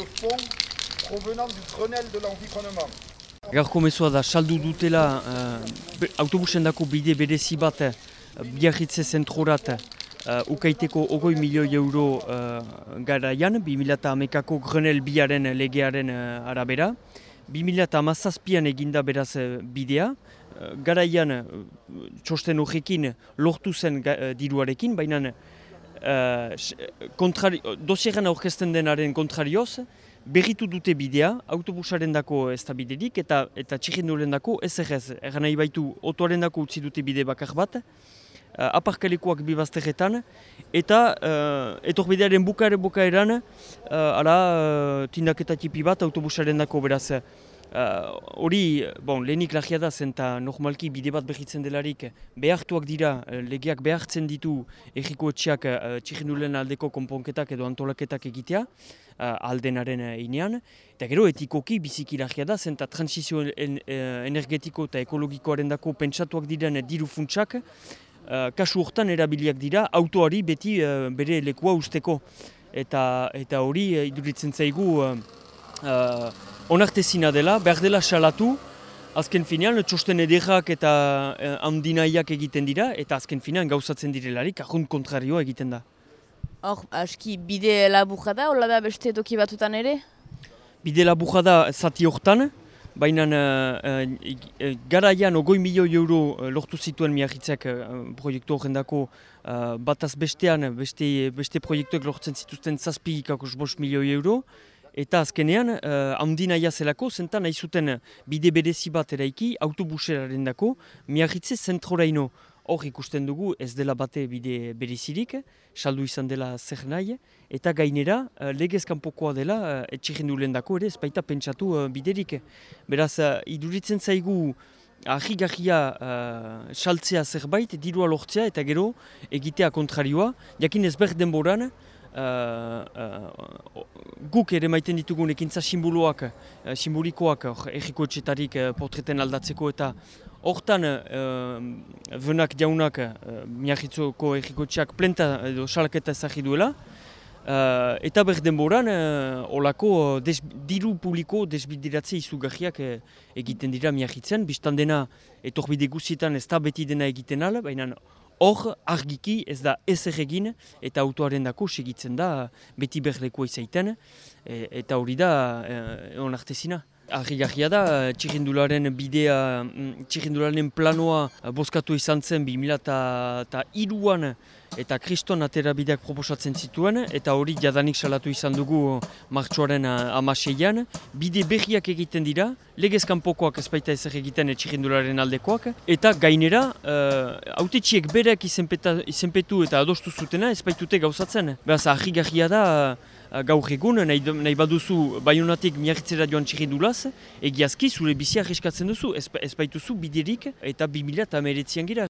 de fonds provenant du Grenelle de l'environnement. Gaurko mezua da, saldu dutela uh, autobusen dako bide berezi bat uh, biarritze zentrorat uh, ukaiteko ogoi milioi euro uh, garaian, 2008ako Grenel biaren legearen uh, arabera. 2008an eginda beraz bidea, garaian txosten horrekin lortu zen diruarekin, baina uh, dosieran aurkezten denaren kontrarioz, berritu dute bidea, autobusaren dako ez da biderik, eta, eta txirinduren dako ez errez, egan nahi baitu, otoaren dako utzi dute bide bakar bat, uh, aparkalikoak bibazteretan, eta uh, etorbidearen bukaere bukaeran, uh, ara, uh, tindaketa tipi bat autobusaren dako beraz, Hori, uh, bon, lehenik lagia da zen eta normalki bide bat behitzen delarik behartuak dira, legeak behartzen ditu erriko etxeak uh, aldeko konponketak edo antolaketak egitea uh, aldenaren inean. Eta gero etikoki biziki lagia da zen eta transizio en, energetiko eta ekologikoaren dako pentsatuak diren diru funtsak uh, kasu hortan erabiliak dira autoari beti uh, bere lekua usteko. Eta, eta hori iduritzen zaigu uh, onartezina dela, behar dela salatu, azken finean txosten ederrak eta eh, handinaiak egiten dira, eta azken finean gauzatzen direlarik, ahunt kontrarioa egiten da. Hor, aski, bide laburra da, hola da beste toki batutan ere? Bide laburra da zati hortan, baina uh, garaian ogoi milioi euro lortu zituen miahitzak uh, proiektu horren dako uh, bataz bestean, beste, beste proiektuak lortzen zituzten zazpi ikakos milioi euro, Eta azkenean, uh, handi naia zelako, zentan nahi bide berezi bat eraiki, autobuseraren dako, miagitze zentroraino hor ikusten dugu ez dela bate bide berezirik, saldu izan dela zer nahi, eta gainera, uh, legez dela, uh, etxegendu lehen dako ere, ez baita pentsatu uh, biderik. Beraz, uh, iduritzen zaigu, Ahigahia uh, saltzea zerbait, dirua lortzea eta gero egitea kontrarioa. Jakin ez behar denboran, uh, uh, guk ere maiten ditugun ekintza simboloak, uh, simbolikoak erriko etxetarik uh, portreten aldatzeko eta hortan uh, venak jaunak uh, miahitzoko erriko etxeak plenta edo salaketa ezagri duela. Uh, eta denboran, uh, olako des, diru publiko desbidiratze izugarriak uh, egiten dira miahitzen. Bistan dena, etorbide guzietan ez da beti dena egiten ala, baina Hor, argiki ez da ez erregin eta autoaren dako segitzen da beti berlekoa izaiten e, eta hori da e, onartezina. Arri da, txirrindularen bidea, mm, txirrindularen planoa boskatu izan zen 2002an eta kriston atera bideak proposatzen zituen eta hori jadanik salatu izan dugu martxoaren amaseian. Bide berriak egiten dira, legezkanpokoak ez baita ezer egiten txirrindularen aldekoak eta gainera, uh, autetxiek bereak izenpetu eta adostu zutena ez baitute gauzatzen. Beraz, arri da, Eh, gaur egun, nahi, nahi baduzu baionatik miarritzera joan txirrindulaz, egiazki zure bizia eskatzen duzu, ez, ez baituzu biderik eta 2000 eta meretzian gira.